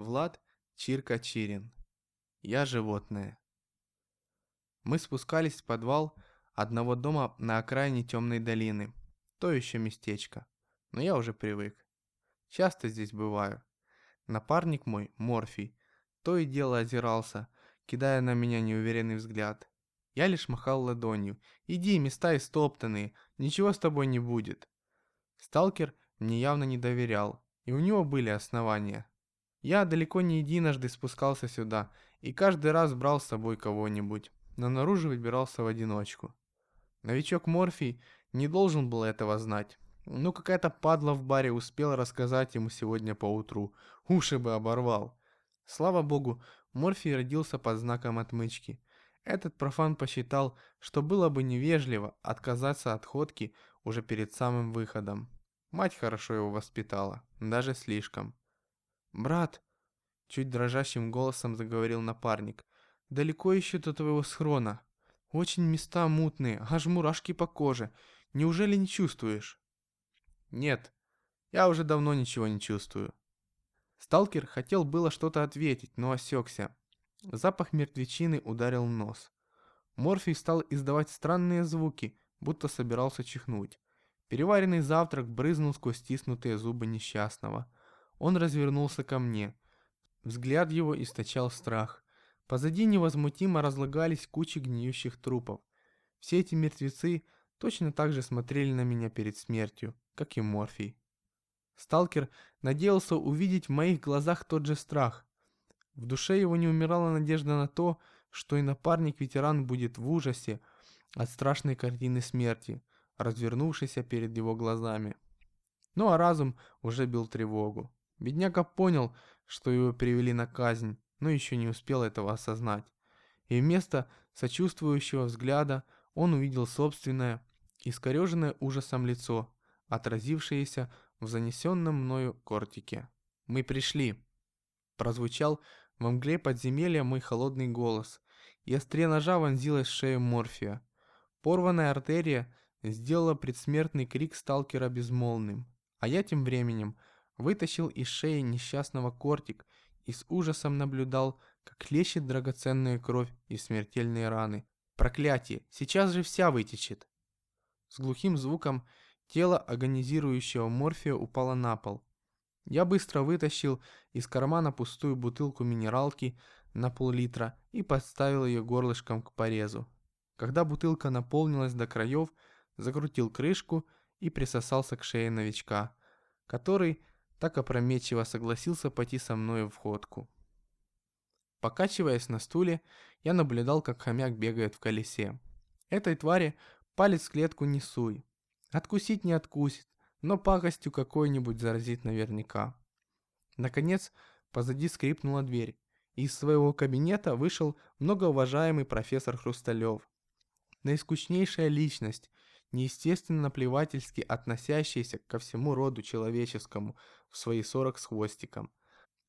Влад Чирка Чирин. Я животное. Мы спускались в подвал одного дома на окраине темной долины. То еще местечко. Но я уже привык. Часто здесь бываю. Напарник мой, Морфий, то и дело озирался, кидая на меня неуверенный взгляд. Я лишь махал ладонью. «Иди, места истоптанные, ничего с тобой не будет». Сталкер мне явно не доверял, и у него были основания. Я далеко не единожды спускался сюда, и каждый раз брал с собой кого-нибудь, но наружу выбирался в одиночку. Новичок Морфий не должен был этого знать. Ну какая-то падла в баре успела рассказать ему сегодня поутру. Уши бы оборвал. Слава богу, Морфий родился под знаком отмычки. Этот профан посчитал, что было бы невежливо отказаться от ходки уже перед самым выходом. Мать хорошо его воспитала, даже слишком. «Брат!» – чуть дрожащим голосом заговорил напарник. «Далеко еще до твоего схрона. Очень места мутные, аж мурашки по коже. Неужели не чувствуешь?» «Нет, я уже давно ничего не чувствую». Сталкер хотел было что-то ответить, но осекся. Запах мертвечины ударил нос. Морфий стал издавать странные звуки, будто собирался чихнуть. Переваренный завтрак брызнул сквозь стиснутые зубы несчастного – он развернулся ко мне. Взгляд его источал страх. Позади невозмутимо разлагались кучи гниющих трупов. Все эти мертвецы точно так же смотрели на меня перед смертью, как и Морфий. Сталкер надеялся увидеть в моих глазах тот же страх. В душе его не умирала надежда на то, что и напарник-ветеран будет в ужасе от страшной картины смерти, развернувшейся перед его глазами. Ну а разум уже бил тревогу. Бедняга понял, что его привели на казнь, но еще не успел этого осознать. И вместо сочувствующего взгляда он увидел собственное, искореженное ужасом лицо, отразившееся в занесенном мною кортике. «Мы пришли!» Прозвучал во мгле подземелья мой холодный голос, и острее ножа вонзилась в шею Морфия. Порванная артерия сделала предсмертный крик сталкера безмолвным, а я тем временем – вытащил из шеи несчастного кортик и с ужасом наблюдал, как лещет драгоценная кровь и смертельные раны. Проклятие, сейчас же вся вытечет. С глухим звуком тело агонизирующего морфия упало на пол. Я быстро вытащил из кармана пустую бутылку минералки на пол-литра и подставил ее горлышком к порезу. Когда бутылка наполнилась до краев, закрутил крышку и присосался к шее новичка, который так опрометчиво согласился пойти со мной в ходку. Покачиваясь на стуле, я наблюдал, как хомяк бегает в колесе. Этой твари палец в клетку не суй. Откусить не откусит, но пакостью какой-нибудь заразит наверняка. Наконец, позади скрипнула дверь, и из своего кабинета вышел многоуважаемый профессор Хрусталев. Наискучнейшая личность, неестественно наплевательски относящийся ко всему роду человеческому в свои сорок с хвостиком.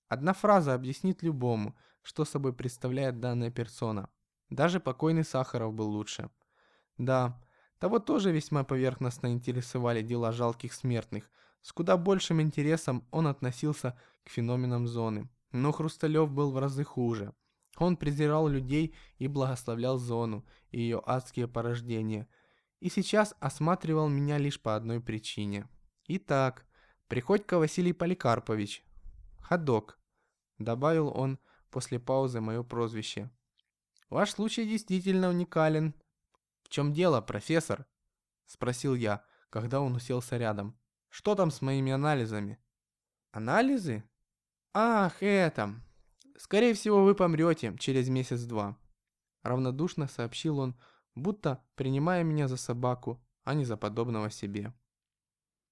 Одна фраза объяснит любому, что собой представляет данная персона. Даже покойный Сахаров был лучше. Да, того тоже весьма поверхностно интересовали дела жалких смертных. С куда большим интересом он относился к феноменам зоны. Но Хрусталев был в разы хуже. Он презирал людей и благословлял зону и ее адские порождения – и сейчас осматривал меня лишь по одной причине. Итак, Приходько Василий Поликарпович. Ходок, добавил он после паузы мое прозвище. Ваш случай действительно уникален. В чем дело, профессор? Спросил я, когда он уселся рядом. Что там с моими анализами? Анализы? Ах, это... Скорее всего, вы помрете через месяц-два. Равнодушно сообщил он, будто принимая меня за собаку, а не за подобного себе.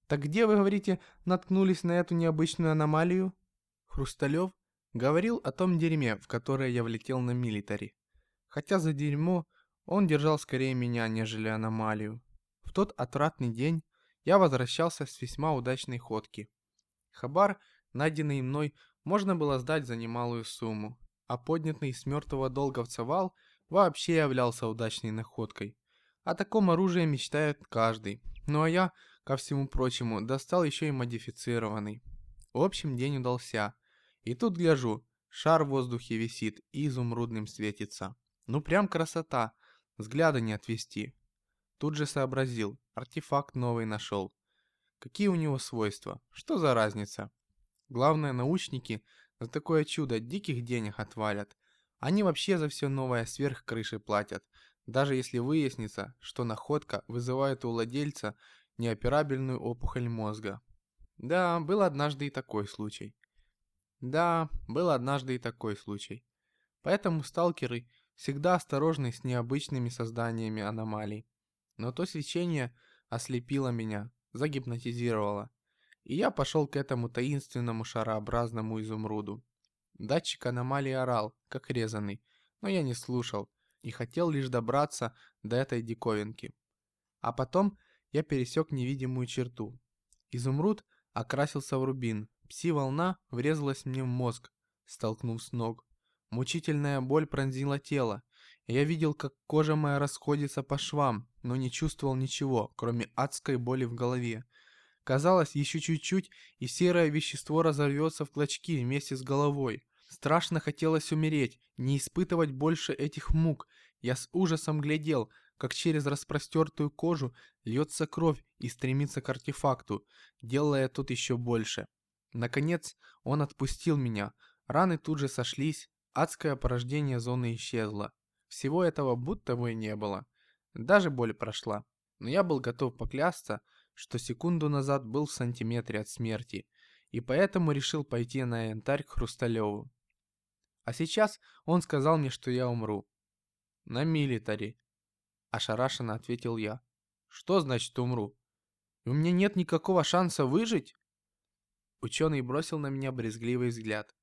«Так где, вы говорите, наткнулись на эту необычную аномалию?» Хрусталев говорил о том дерьме, в которое я влетел на милитари. Хотя за дерьмо он держал скорее меня, нежели аномалию. В тот отвратный день я возвращался с весьма удачной ходки. Хабар, найденный мной, можно было сдать за немалую сумму, а поднятый с мертвого долговца вал – вообще являлся удачной находкой. О таком оружии мечтает каждый. Ну а я, ко всему прочему, достал еще и модифицированный. В общем, день удался. И тут гляжу, шар в воздухе висит и изумрудным светится. Ну прям красота, взгляда не отвести. Тут же сообразил, артефакт новый нашел. Какие у него свойства, что за разница? Главное, научники за такое чудо диких денег отвалят. Они вообще за все новое сверх крыши платят, даже если выяснится, что находка вызывает у владельца неоперабельную опухоль мозга. Да, был однажды и такой случай. Да, был однажды и такой случай. Поэтому сталкеры всегда осторожны с необычными созданиями аномалий. Но то свечение ослепило меня, загипнотизировало. И я пошел к этому таинственному шарообразному изумруду. Датчик аномалии орал, как резанный, но я не слушал и хотел лишь добраться до этой диковинки. А потом я пересек невидимую черту. Изумруд окрасился в рубин. Пси-волна врезалась мне в мозг, столкнув с ног. Мучительная боль пронзила тело. Я видел, как кожа моя расходится по швам, но не чувствовал ничего, кроме адской боли в голове. Казалось, еще чуть-чуть, и серое вещество разорвется в клочки вместе с головой. Страшно хотелось умереть, не испытывать больше этих мук. Я с ужасом глядел, как через распростертую кожу льется кровь и стремится к артефакту, делая тут еще больше. Наконец, он отпустил меня. Раны тут же сошлись, адское порождение зоны исчезло. Всего этого будто бы и не было. Даже боль прошла. Но я был готов поклясться, что секунду назад был в сантиметре от смерти, и поэтому решил пойти на янтарь к Хрусталеву. А сейчас он сказал мне, что я умру. На милитаре. Ошарашенно ответил я. Что значит умру? У меня нет никакого шанса выжить? Ученый бросил на меня брезгливый взгляд.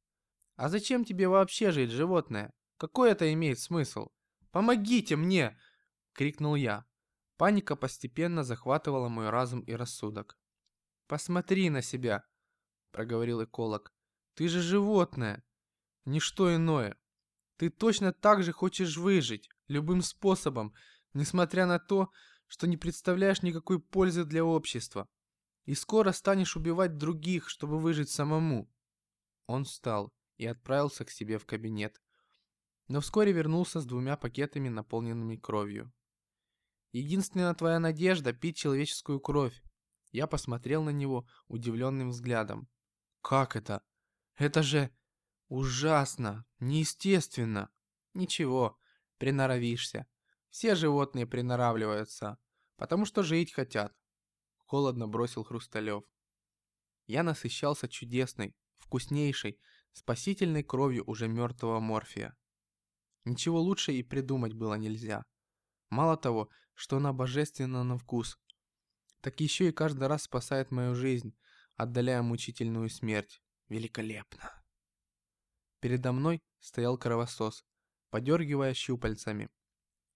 А зачем тебе вообще жить, животное? Какой это имеет смысл? Помогите мне! Крикнул я. Паника постепенно захватывала мой разум и рассудок. «Посмотри на себя!» – проговорил эколог. «Ты же животное! Ничто иное! Ты точно так же хочешь выжить, любым способом, несмотря на то, что не представляешь никакой пользы для общества. И скоро станешь убивать других, чтобы выжить самому. Он встал и отправился к себе в кабинет. Но вскоре вернулся с двумя пакетами, наполненными кровью. Единственная твоя надежда – пить человеческую кровь. Я посмотрел на него удивленным взглядом. Как это? Это же ужасно, неестественно. Ничего, приноровишься. Все животные приноравливаются, потому что жить хотят. Холодно бросил Хрусталев. Я насыщался чудесной, вкуснейшей, спасительной кровью уже мертвого Морфия. Ничего лучше и придумать было нельзя. Мало того, что она божественна на вкус, так еще и каждый раз спасает мою жизнь, отдаляя мучительную смерть. Великолепно. Передо мной стоял кровосос, подергивая щупальцами.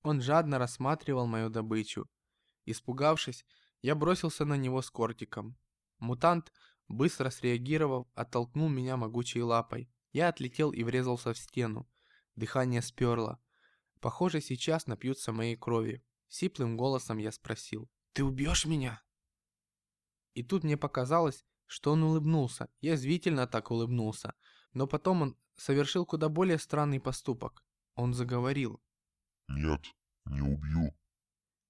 Он жадно рассматривал мою добычу. Испугавшись, я бросился на него с кортиком. Мутант, быстро среагировав, оттолкнул меня могучей лапой. Я отлетел и врезался в стену. Дыхание сперло. Похоже, сейчас напьются моей крови. Сиплым голосом я спросил. «Ты убьешь меня?» И тут мне показалось, что он улыбнулся. Я язвительно так улыбнулся. Но потом он совершил куда более странный поступок. Он заговорил. «Нет, не убью».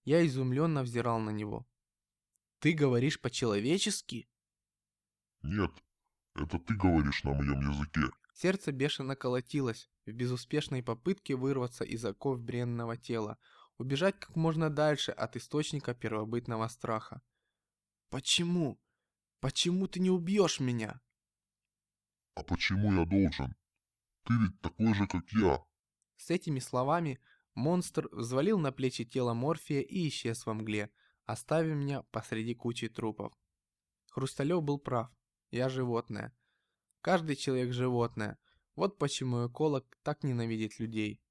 Я изумленно взирал на него. «Ты говоришь по-человечески?» «Нет, это ты говоришь на моем языке». Сердце бешено колотилось в безуспешной попытке вырваться из оков бренного тела, убежать как можно дальше от источника первобытного страха. «Почему? Почему ты не убьешь меня?» «А почему я должен? Ты ведь такой же, как я». С этими словами монстр взвалил на плечи тело Морфия и исчез во мгле, оставив меня посреди кучи трупов. Хрусталев был прав. Я животное. Каждый человек животное. Вот почему эколог так ненавидит людей.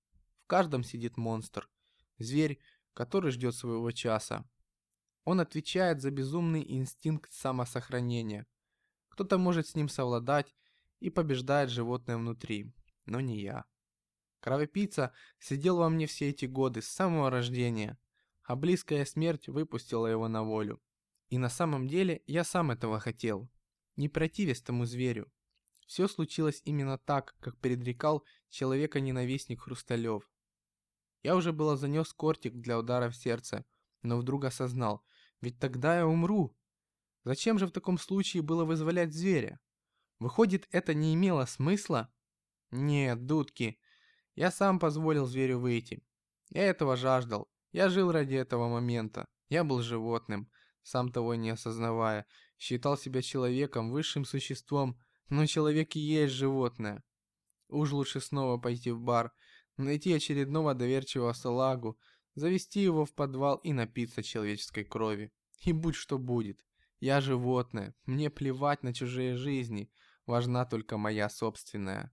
В каждом сидит монстр. Зверь, который ждет своего часа. Он отвечает за безумный инстинкт самосохранения. Кто-то может с ним совладать и побеждает животное внутри, но не я. Кровопийца сидел во мне все эти годы, с самого рождения, а близкая смерть выпустила его на волю. И на самом деле я сам этого хотел, не противясь тому зверю, Все случилось именно так, как предрекал человека-ненавистник Хрусталев. Я уже было занес кортик для удара в сердце, но вдруг осознал, ведь тогда я умру. Зачем же в таком случае было вызволять зверя? Выходит, это не имело смысла? Нет, дудки. Я сам позволил зверю выйти. Я этого жаждал. Я жил ради этого момента. Я был животным, сам того не осознавая. Считал себя человеком, высшим существом, но человек и есть животное. Уж лучше снова пойти в бар, найти очередного доверчивого салагу, завести его в подвал и напиться человеческой крови. И будь что будет. Я животное, мне плевать на чужие жизни, важна только моя собственная.